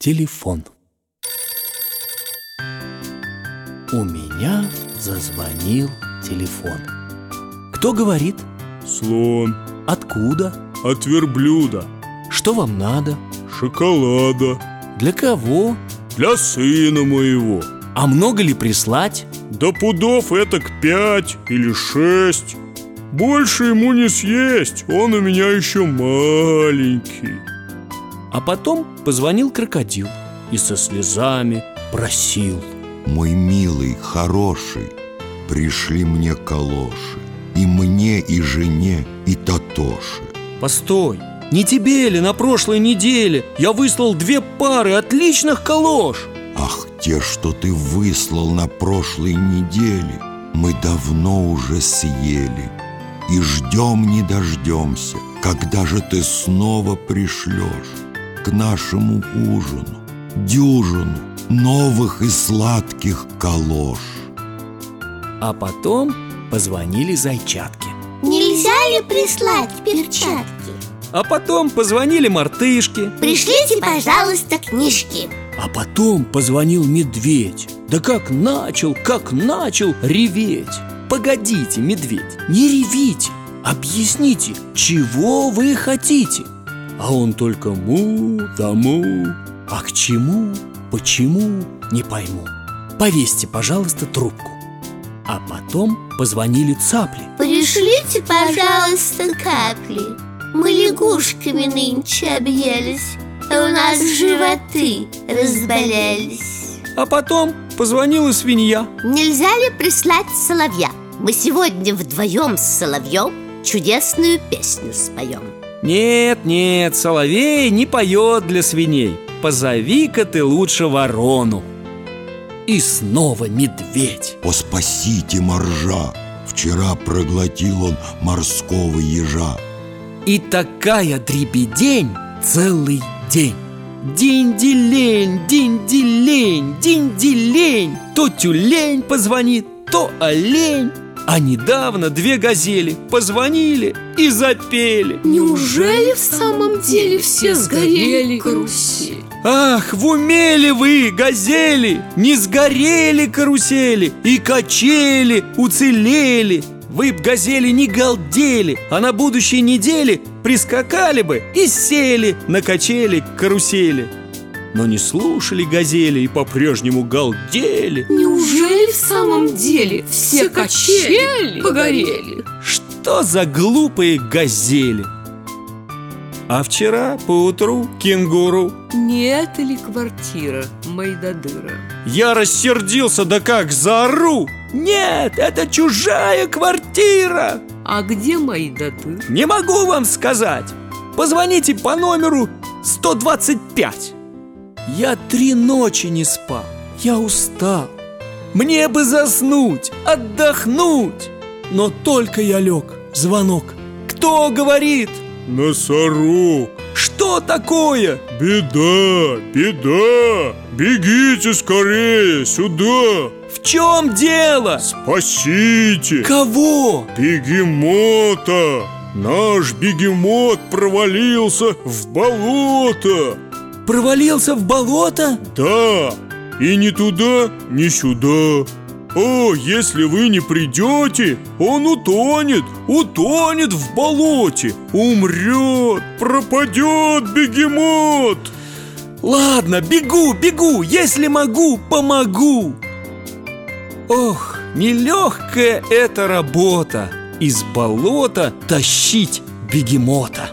Телефон У меня зазвонил телефон Кто говорит? Слон Откуда? от верблюда Что вам надо? Шоколада Для кого? Для сына моего А много ли прислать? Да пудов этак пять или шесть Больше ему не съесть Он у меня еще маленький А потом позвонил крокодил И со слезами просил. Мой милый, хороший, пришли мне калоши И мне, и жене, и Татоши Постой, не тебе ли на прошлой неделе Я выслал две пары отличных калош? Ах, те, что ты выслал на прошлой неделе Мы давно уже съели. И ждем не дождемся Когда же ты снова пришлешь К нашему ужину Дюжину новых и сладких калош. А потом позвонили зайчатки. Нельзя ли прислать перчатки? А потом позвонили мартышки. Пришлите, пожалуйста, книжки. А потом позвонил медведь. Да как начал, как начал реветь. Погодите, медведь, не ревите. Объясните, чего вы хотите А он только му да му. А к чему, почему, не пойму. Повесьте, пожалуйста, трубку. А потом позвонили цапли. Пришлите, пожалуйста, капли. Мы лягушками нынче объелись А у нас животы разболелись. А потом позвонила свинья. Нельзя ли прислать соловья? Мы сегодня вдвоем с соловьем чудесную песню споем Нет, нет, соловей не поет для свиней. Позови-ка ты лучше ворону. И снова медведь. О, спасите моржа! Вчера проглотил он морского ежа. И такая дребедень целый день. Динь-дилень, динь-дилень, динь-дилень То тюлень позвонит, то олень А недавно две газели позвонили и запели Неужели в самом деле все сгорели карусель? Ах, в уме ли вы, газели? Не сгорели карусели и качели уцелели Вы б, газели, не галдели, а на будущей неделе Прискакали бы и сели на качели карусели Но не слушали газели и по-прежнему галдели Неужели в самом деле все качели погорели? Что за глупые газели? А вчера поутру кенгуру Не это ли квартира Майдадыра? Я рассердился, да как заору Нет, это чужая квартира А где Майдадыр? Не могу вам сказать Позвоните по номеру 125 Я три ночи не спал. Я устал. Мне бы заснуть, отдохнуть. Но только я лег Звонок. Кто говорит? Носорог. Что такое? Беда, беда. Бегите скорее сюда. В чем дело? Спасите. Кого? Бегемота. Наш бегемот провалился в болото Провалился в болото? Да, и ни туда, ни сюда. О, если вы не придете, он утонет, утонет в болоте Умрет, пропадет бегемот. Ладно, бегу, бегу, если могу, помогу. Ох, нелегкая эта работа Из болота тащить бегемота